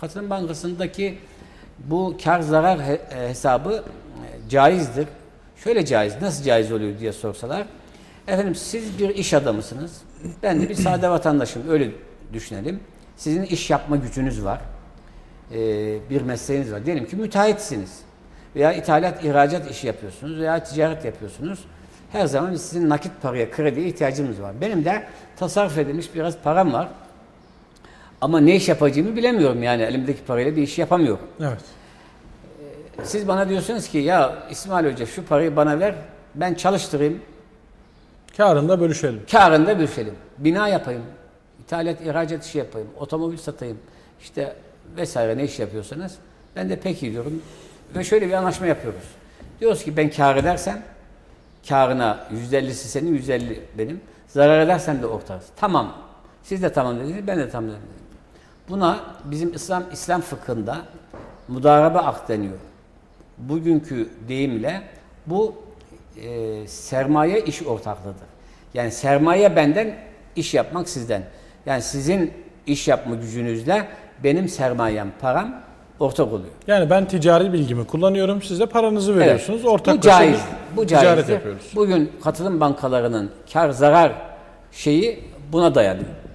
Katılım Bankası'ndaki bu kar zarar e, hesabı e, caizdir. Şöyle caiz, nasıl caiz oluyor diye sorsalar. Efendim siz bir iş adamısınız. Ben de bir sade vatandaşım. Öyle düşünelim. Sizin iş yapma gücünüz var. Ee, bir mesleğiniz var. Diyelim ki müteahhitsiniz. Veya ithalat, ihracat işi yapıyorsunuz veya ticaret yapıyorsunuz. Her zaman sizin nakit paraya, krediye ihtiyacınız var. Benim de tasarruf edilmiş biraz param var. Ama ne iş yapacağımı bilemiyorum yani elimdeki parayla bir iş yapamıyorum. Evet. Siz bana diyorsunuz ki ya İsmail Hoca şu parayı bana ver ben çalıştırayım Karında bölüşelim. karında bölüşelim. Bina yapayım, ithalat, ihracat işi yapayım, otomobil satayım, işte vesaire ne iş yapıyorsanız ben de peki diyorum ve şöyle bir anlaşma yapıyoruz. Diyoruz ki ben kar edersem karına %50'si senin, %50 benim. Zarar edersem de ortağız. Tamam. Siz de tamam dediniz, ben de tamam dedim. Buna bizim İslam İslam fıkhında mudarebe ak deniyor. Bugünkü deyimle bu e, sermaye iş ortaklığıdır. Yani sermaye benden, iş yapmak sizden. Yani sizin iş yapma gücünüzle benim sermayem, param ortak oluyor. Yani ben ticari bilgimi kullanıyorum. Siz de paranızı veriyorsunuz. Evet. Ortak bu caiz. Bu ticaret caizdir. yapıyoruz. Bugün katılım bankalarının kar zarar şeyi buna dayanıyor.